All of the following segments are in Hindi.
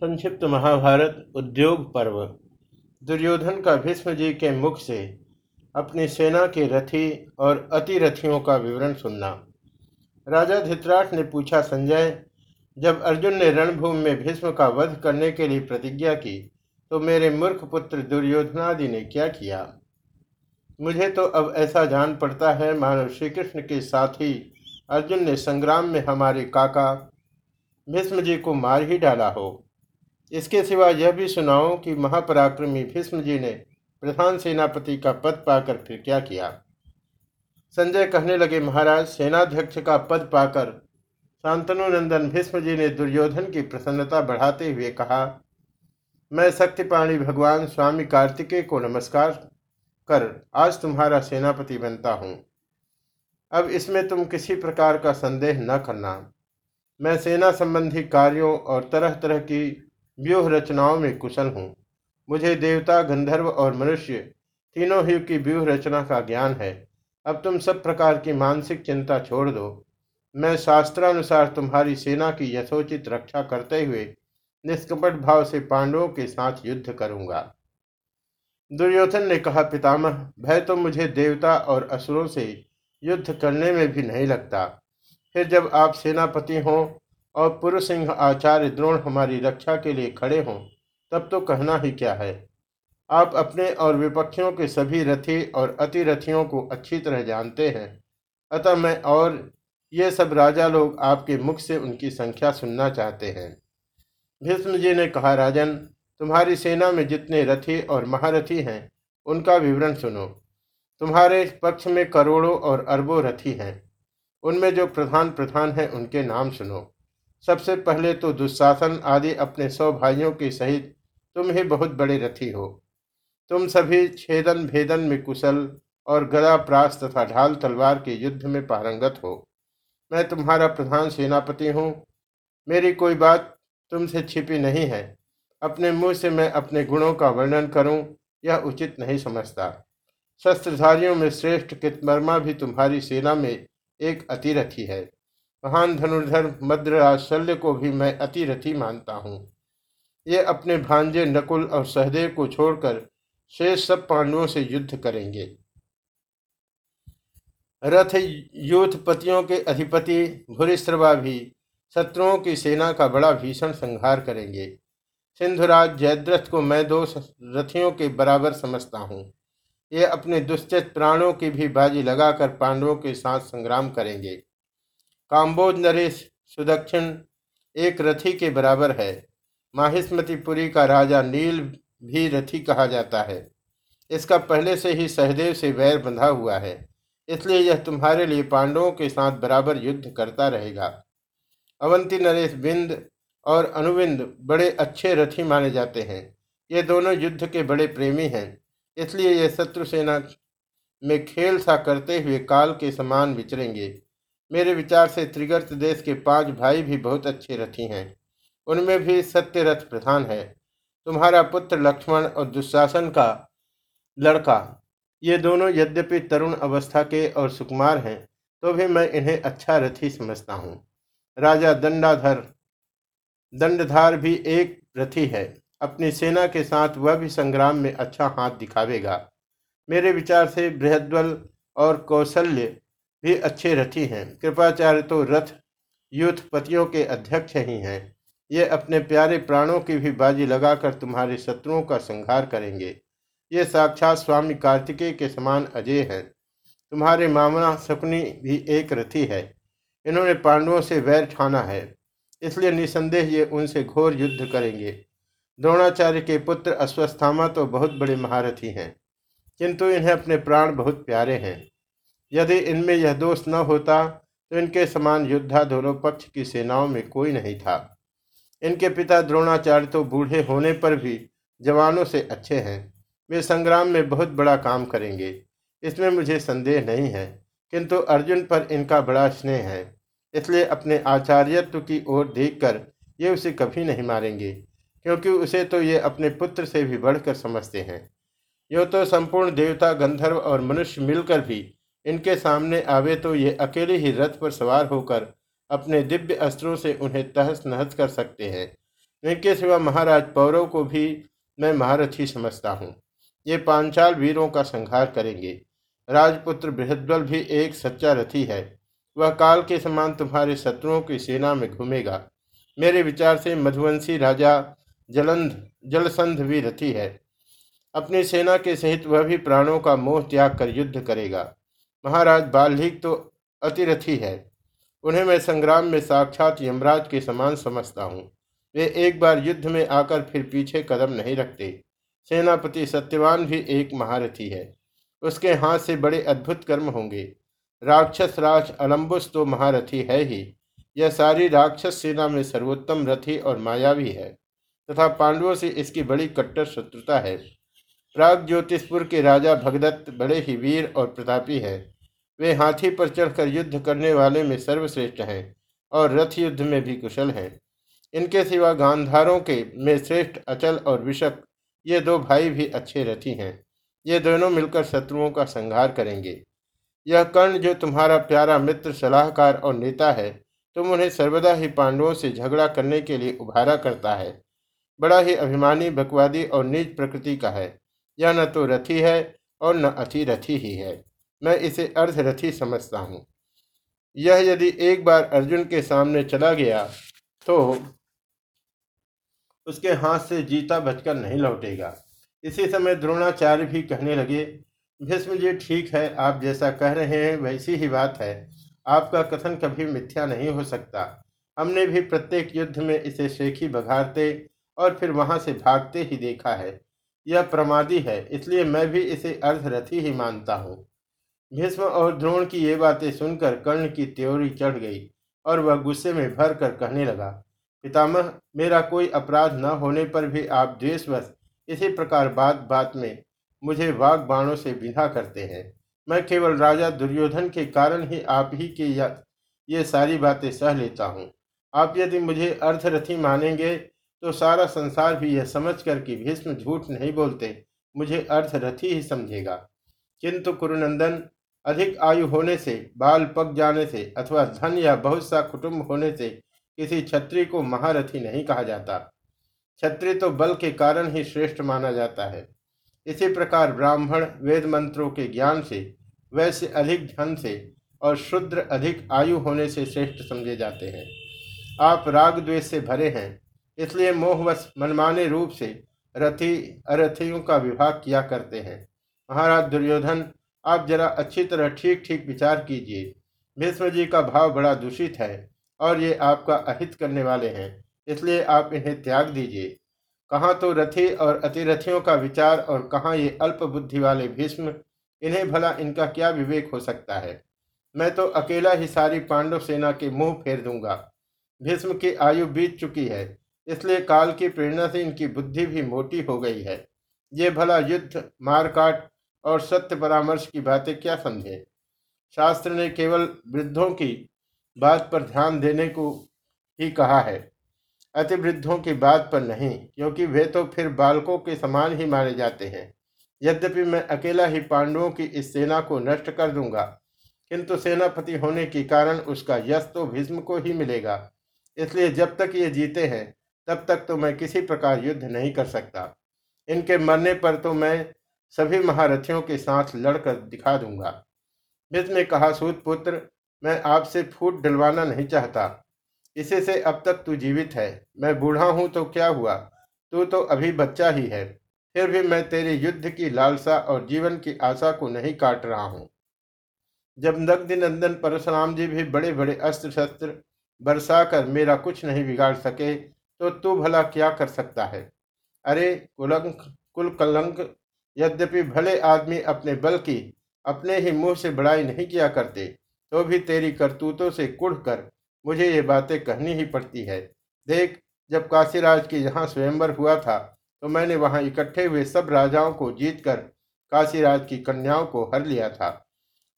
संक्षिप्त महाभारत उद्योग पर्व। दुर्योधन का भीष्म जी के मुख से अपनी सेना के रथी और अतिरथियों का विवरण सुनना। राजा धित्राठ ने पूछा संजय, जब अर्जुन ने रणभूमि में भीष्म का वध करने के लिए प्रतिज्ञा की तो मेरे मूर्ख पुत्र दुर्योधनादि ने क्या किया? मुझे तो अब ऐसा जान पड़ता है मानव श्री कृष्ण के साथ ही अर्जुन ने संग्राम में हमारे काका भीष्म जी को मार ही डाला हो। इसके सिवा यह भी सुनाओ कि महापराक्रमी भीष्म जी ने प्रधान सेनापति का पद पाकर फिर क्या किया? संजय कहने लगे, महाराज, सेनाध्यक्ष का पद पाकर शांतनु नंदन भीष्म जी ने दुर्योधन की प्रसन्नता बढ़ाते हुए कहा, मैं शक्तिपाणी भगवान स्वामी कार्तिकेय को नमस्कार कर आज तुम्हारा सेनापति बनता हूँ। अब इसमें तुम किसी प्रकार का संदेह न करना। मैं सेना संबंधी कार्यों और तरह तरह की व्यूह रचनाओं में कुशल हूँ। मुझे देवता, गंधर्व और मनुष्य तीनों ही की व्यूह रचना का ज्ञान है। अब तुम सब प्रकार की मानसिक चिंता छोड़ दो। मैं शास्त्रानुसार तुम्हारी सेना की यथोचित रक्षा करते हुए निष्कपट भाव से पांडवों के साथ युद्ध करूँगा। दुर्योधन ने कहा, पितामह, भय तो मुझे देवता और असुरों से युद्ध करने में भी नहीं लगता। फिर जब आप सेनापति हों और पुरुष सिंह आचार्य द्रोण हमारी रक्षा के लिए खड़े हों, तब तो कहना ही क्या है। आप अपने और विपक्षियों के सभी रथी और अतिरथियों को अच्छी तरह जानते हैं। अतः मैं और ये सब राजा लोग आपके मुख से उनकी संख्या सुनना चाहते हैं। भीष्म जी ने कहा, राजन, तुम्हारी सेना में जितने रथी और महारथी हैं, उनका विवरण सुनो। तुम्हारे पक्ष में करोड़ों और अरबों रथी हैं। उनमें जो प्रधान प्रधान हैं, उनके नाम सुनो। सबसे पहले तो दुशासन आदि अपने सौ भाइयों के सहित तुम ही बहुत बड़े रथी हो। तुम सभी छेदन भेदन में कुशल और गदा प्रास तथा ढाल तलवार के युद्ध में पारंगत हो। मैं तुम्हारा प्रधान सेनापति हूँ। मेरी कोई बात तुमसे छिपी नहीं है। अपने मुँह से मैं अपने गुणों का वर्णन करूँ, यह उचित नहीं समझता। शस्त्रधारियों में श्रेष्ठ कितमर्मा भी तुम्हारी सेना में एक अतिरथी है। महान धनुर्धर मद्रराज को भी मैं अतिरथी मानता हूँ। ये अपने भांजे नकुल और सहदेव को छोड़कर शेष सब पांडवों से युद्ध करेंगे। रथ यूथपतियों के अधिपति भूरिश्रवा भी शत्रुओं की सेना का बड़ा भीषण संहार करेंगे। सिंधुराज जयद्रथ को मैं दो रथियों के बराबर समझता हूँ। ये अपने दुश्चित प्राणों की भी बाजी लगाकर पांडवों के साथ संग्राम करेंगे। काम्बोज नरेश, सुदक्षिण, एक रथी के बराबर है। माहिस्मतिपुरी का राजा नील भी रथी कहा जाता है। इसका पहले से ही सहदेव से वैर बंधा हुआ है। इसलिए यह तुम्हारे लिए पांडवों के साथ बराबर युद्ध करता रहेगा। अवंती नरेश बिंद और अनुविंद बड़े अच्छे रथी माने जाते हैं। ये दोनों युद्ध के बड़े प्रेमी हैं। इसलिए ये शत्रु सेना में खेल सा करते हुए काल के समान विचरेंगे। मेरे विचार से त्रिगर्त देश के पाँच भाई भी बहुत अच्छे रथी हैं। उनमें भी सत्य रथ प्रधान है। तुम्हारा पुत्र लक्ष्मण और दुशासन का लड़का, ये दोनों यद्यपि तरुण अवस्था के और सुकुमार हैं तो भी मैं इन्हें अच्छा रथी समझता हूँ। राजा दंडाधर, दंडधार भी एक रथी है। अपनी सेना के साथ वह भी संग्राम में अच्छा हाथ दिखावेगा। मेरे विचार से बृहद्वल और कौशल्य भी अच्छे रथी हैं। कृपाचार्य तो रथ यूथपतियों के अध्यक्ष ही हैं। ये अपने प्यारे प्राणों की भी बाजी लगाकर तुम्हारे शत्रुओं का संहार करेंगे। ये साक्षात स्वामी कार्तिकेय के समान अजय हैं। तुम्हारे मामना शकुनी भी एक रथी है। इन्होंने पांडवों से वैर ठाना है। इसलिए निसंदेह ये उनसे घोर युद्ध करेंगे। द्रोणाचार्य के पुत्र अश्वस्थामा तो बहुत बड़े महारथी हैं। किंतु इन्हें अपने प्राण बहुत प्यारे हैं। यदि इनमें यह दोष न होता तो इनके समान योद्धा दोनों पक्ष की सेनाओं में कोई नहीं था। इनके पिता द्रोणाचार्य तो बूढ़े होने पर भी जवानों से अच्छे हैं। वे संग्राम में बहुत बड़ा काम करेंगे। इसमें मुझे संदेह नहीं है, किंतु अर्जुन पर इनका बड़ा स्नेह है। इसलिए अपने आचार्यत्व की ओर देखकर ये उसे कभी नहीं मारेंगे, क्योंकि उसे तो ये अपने पुत्र से भी बढ़कर समझते हैं। यो तो संपूर्ण देवता, गंधर्व और मनुष्य मिलकर भी इनके सामने आवे तो ये अकेले ही रथ पर सवार होकर अपने दिव्य अस्त्रों से उन्हें तहस नहस कर सकते हैं। इनके सिवा महाराज पौरव को भी मैं महारथी समझता हूँ। ये पांचाल वीरों का संहार करेंगे। राजपुत्र बृहद्वल भी एक सच्चा रथी है। वह काल के समान तुम्हारे शत्रुओं की सेना में घूमेगा। मेरे विचार से मधुवंशी राजा जलंध, जलसंध भी रथी है। अपनी सेना के सहित वह भी प्राणों का मोह त्याग कर युद्ध करेगा। महाराज बाल्हिक तो अतिरथी है। उन्हें मैं संग्राम में साक्षात यमराज के समान समझता हूँ। वे एक बार युद्ध में आकर फिर पीछे कदम नहीं रखते। सेनापति सत्यवान भी एक महारथी है। उसके हाथ से बड़े अद्भुत कर्म होंगे। राक्षस राज अलम्बुस तो महारथी है ही। यह सारी राक्षस सेना में सर्वोत्तम रथी और मायावी है। तथा पांडवों से इसकी बड़ी कट्टर शत्रुता है। प्राग ज्योतिषपुर के राजा भगदत्त बड़े ही वीर और प्रतापी हैं। वे हाथी पर चढ़कर युद्ध करने वाले में सर्वश्रेष्ठ हैं और रथ युद्ध में भी कुशल हैं। इनके सिवा गांधारों के में श्रेष्ठ अचल और विषक ये दो भाई भी अच्छे रथी हैं। ये दोनों मिलकर शत्रुओं का संहार करेंगे। यह कर्ण जो तुम्हारा प्यारा मित्र, सलाहकार और नेता है, तुम उन्हें सर्वदा ही पांडवों से झगड़ा करने के लिए उभारा करता है। बड़ा ही अभिमानी, बकवादी और निज प्रकृति का है। यह न तो रथी है और न अति रथी ही है। मैं इसे अर्धरथी समझता हूँ। यह यदि एक बार अर्जुन के सामने चला गया तो उसके हाथ से जीता बचकर नहीं लौटेगा। इसी समय द्रोणाचार्य भी कहने लगे, भीष्म जी, ठीक है, आप जैसा कह रहे हैं, वैसी ही बात है। आपका कथन कभी मिथ्या नहीं हो सकता। हमने भी प्रत्येक युद्ध में इसे शेखी बघारते और फिर वहाँ से भागते ही देखा है। यह प्रमादी है, इसलिए मैं भी इसे अर्धरथी ही मानता हूँ। भीष्म और द्रोण की ये बातें सुनकर कर्ण की त्योरी चढ़ गई और वह गुस्से में भर कर कहने लगा, पितामह, मेरा कोई अपराध न होने पर भी आप द्वेषवश इसी प्रकार बात बात में मुझे वाघ बाणों से विधा करते हैं। मैं केवल राजा दुर्योधन के कारण ही आप ही की ये सारी बातें सह लेता हूँ। आप यदि मुझे अर्धरथी मानेंगे तो सारा संसार भी यह समझ कर कि भीष्म झूठ नहीं बोलते, मुझे अर्थरथी ही समझेगा। किंतु कुरुनंदन, अधिक आयु होने से, बाल पक जाने से, अथवा धन या बहुत सा कुटुंब होने से, किसी छत्री को महारथी नहीं कहा जाता। छत्री तो बल के कारण ही श्रेष्ठ माना जाता है। इसी प्रकार ब्राह्मण वेद मंत्रों के ज्ञान से वैसे अधिक धन से और शुद्र अधिक आयु होने से श्रेष्ठ समझे जाते हैं। आप राग द्वेष से भरे हैं इसलिए मोहवश मनमाने रूप से रथी, अरथियों का विभाग किया करते हैं। महाराज दुर्योधन, आप जरा अच्छी तरह ठीक ठीक विचार कीजिए। भीष्म जी का भाव बड़ा दूषित है और ये आपका अहित करने वाले हैं, इसलिए आप इन्हें त्याग दीजिए। कहाँ तो रथी और अतिरथियों का विचार और कहाँ ये अल्प बुद्धि वाले भीष्म, इन्हें भला इनका क्या विवेक हो सकता है? मैं तो अकेला ही सारी पांडव सेना के मुँह फेर दूँगा। भीष्म की आयु बीत चुकी है इसलिए काल की प्रेरणा से इनकी बुद्धि भी मोटी हो गई है। ये भला युद्ध, मारकाट और सत्य परामर्श की बातें क्या समझे? शास्त्र ने केवल वृद्धों की बात पर ध्यान देने को ही कहा है। अति वृद्धों की बात पर नहीं, क्योंकि वे तो फिर बालकों के समान ही माने जाते हैं। यद्यपि मैं अकेला ही पांडवों की इस सेना को नष्ट कर दूँगा, किंतु सेनापति होने के कारण उसका यश तो भीष्म को ही मिलेगा। इसलिए जब तक ये जीते हैं तब तक तो मैं किसी प्रकार युद्ध नहीं कर सकता। इनके मरने पर तो मैं सभी महारथियों के साथ लड़कर दिखा दूँगा। मित्र ने कहा, सूत पुत्र, मैं आपसे फूट डलवाना नहीं चाहता। इसी से अब तक तू जीवित है। मैं बूढ़ा हूँ तो क्या हुआ? तू तो अभी बच्चा ही है। फिर भी मैं तेरे युद्ध की लालसा और जीवन की आशा को नहीं काट रहा हूँ। जब नंदन परशुराम जी भी बड़े बड़े अस्त्र शस्त्र बरसा कर मेरा कुछ नहीं बिगाड़ सके तो तू भला क्या कर सकता है? अरे, कुलंक कुल कलंक यद्यपि भले आदमी अपने बल की अपने ही मुँह से बड़ाई नहीं किया करते तो भी तेरी करतूतों से कुढ़ कर मुझे ये बातें कहनी ही पड़ती है। देख, जब काशीराज की यहाँ स्वयंवर हुआ था तो मैंने वहाँ इकट्ठे हुए सब राजाओं को जीतकर काशीराज की कन्याओं को हर लिया था।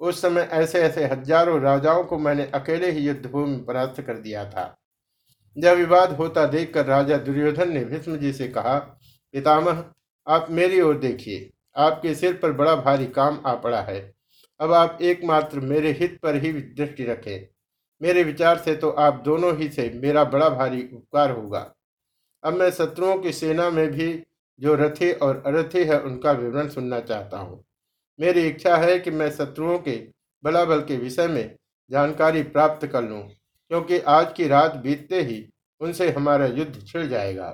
उस समय ऐसे ऐसे हज़ारों राजाओं को मैंने अकेले ही युद्धभूमि परास्त कर दिया था। यह विवाद होता देखकर राजा दुर्योधन ने भीष्म जी से कहा, पितामह, आप मेरी ओर देखिए, आपके सिर पर बड़ा भारी काम आ पड़ा है। अब आप एकमात्र मेरे हित पर ही दृष्टि रखें। मेरे विचार से तो आप दोनों ही से मेरा बड़ा भारी उपकार होगा। अब मैं शत्रुओं की सेना में भी जो रथी और अरथी है, उनका विवरण सुनना चाहता हूँ। मेरी इच्छा है कि मैं शत्रुओं के बलाबल के विषय में जानकारी प्राप्त कर लूँ। क्योंकि आज की रात बीतते ही उनसे हमारा युद्ध छिड़ जाएगा।